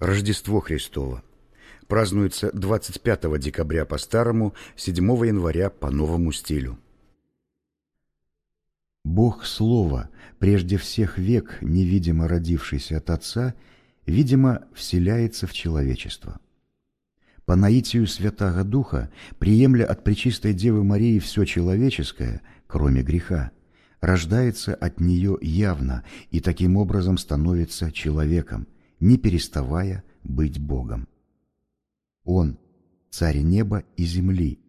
Рождество Христово. Празднуется 25 декабря по старому, 7 января по новому стилю. Бог Слова, прежде всех век невидимо родившийся от Отца, видимо, вселяется в человечество. По наитию Святаго Духа, приемля от Пречистой Девы Марии все человеческое, кроме греха, рождается от нее явно и таким образом становится человеком – не переставая быть Богом. Он – царь неба и земли,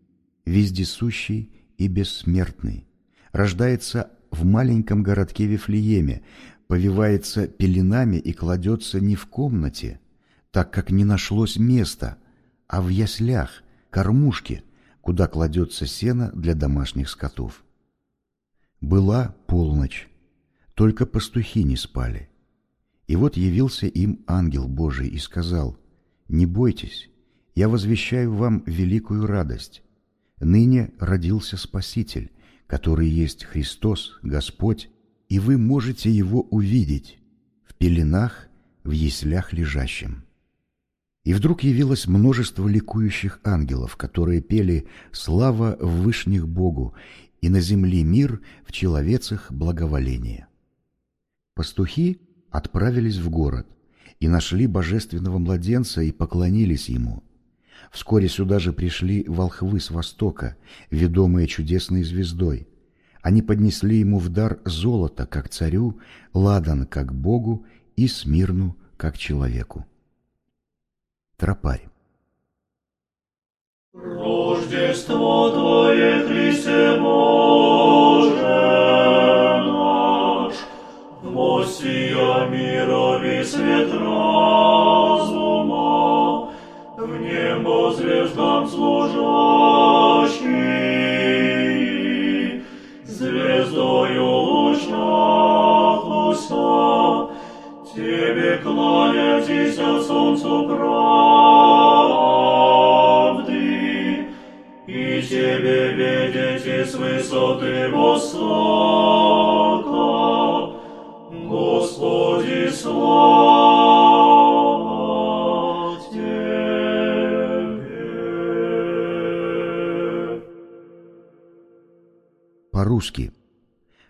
вездесущий и бессмертный, рождается в маленьком городке Вифлееме, повивается пеленами и кладется не в комнате, так как не нашлось места, а в яслях, кормушке, куда кладется сено для домашних скотов. Была полночь, только пастухи не спали. И вот явился им ангел Божий и сказал, «Не бойтесь, я возвещаю вам великую радость. Ныне родился Спаситель, который есть Христос, Господь, и вы можете Его увидеть в пеленах, в яслях лежащим». И вдруг явилось множество ликующих ангелов, которые пели «Слава в вышних Богу» и на земле мир в человецах благоволение. Пастухи отправились в город и нашли божественного младенца и поклонились ему. Вскоре сюда же пришли волхвы с востока, ведомые чудесной звездой. Они поднесли ему в дар золото, как царю, ладан, как богу, и смирну, как человеку. Тропарь. Рождество Твое, Христе Боже, небо звездам служащий, звездою лучах уста, Тебе кланяйтесь от солнцу правды, и Тебе видите с высоты востока, По-русски.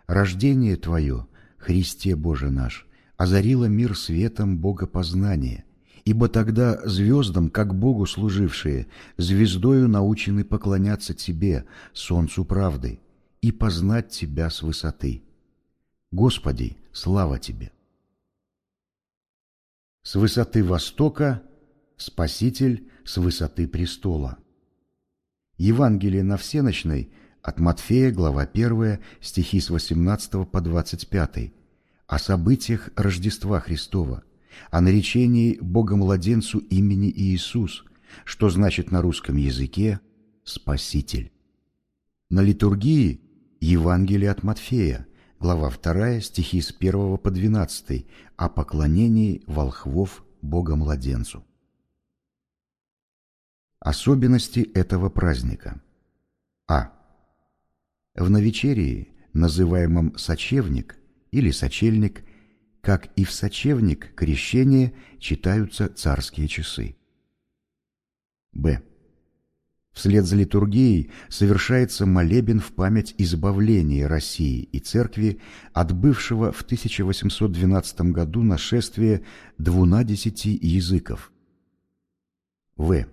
Рождение Твое, Христе Боже наш, озарило мир светом Богопознания, ибо тогда звездам, как Богу служившие, звездою научены поклоняться Тебе, солнцу правды, и познать Тебя с высоты. Господи, слава Тебе! С высоты востока Спаситель с высоты престола. Евангелие на всеночной от Матфея, глава 1, стихи с 18 по 25, о событиях Рождества Христова, о наречении Богомладенцу имени Иисус, что значит на русском языке «Спаситель». На литургии Евангелие от Матфея, глава 2, стихи с 1 по 12, о поклонении волхвов Бога-младенцу. Особенности этого праздника. А. В новечерии, называемом сочевник или сочельник, как и в сочевник крещения читаются царские часы. Б. Вслед за литургией совершается молебен в память избавления России и Церкви от бывшего в 1812 году нашествия двунадесяти языков. В.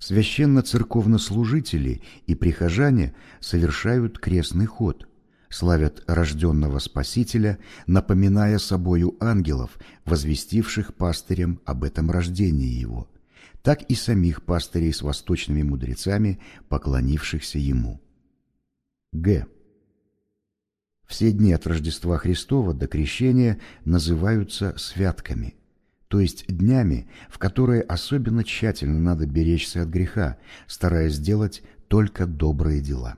Священно-церковнослужители и прихожане совершают крестный ход, славят рожденного Спасителя, напоминая собою ангелов, возвестивших пастырям об этом рождении его – так и самих пастырей с восточными мудрецами, поклонившихся ему. Г. Все дни от Рождества Христова до Крещения называются святками, то есть днями, в которые особенно тщательно надо беречься от греха, стараясь сделать только добрые дела.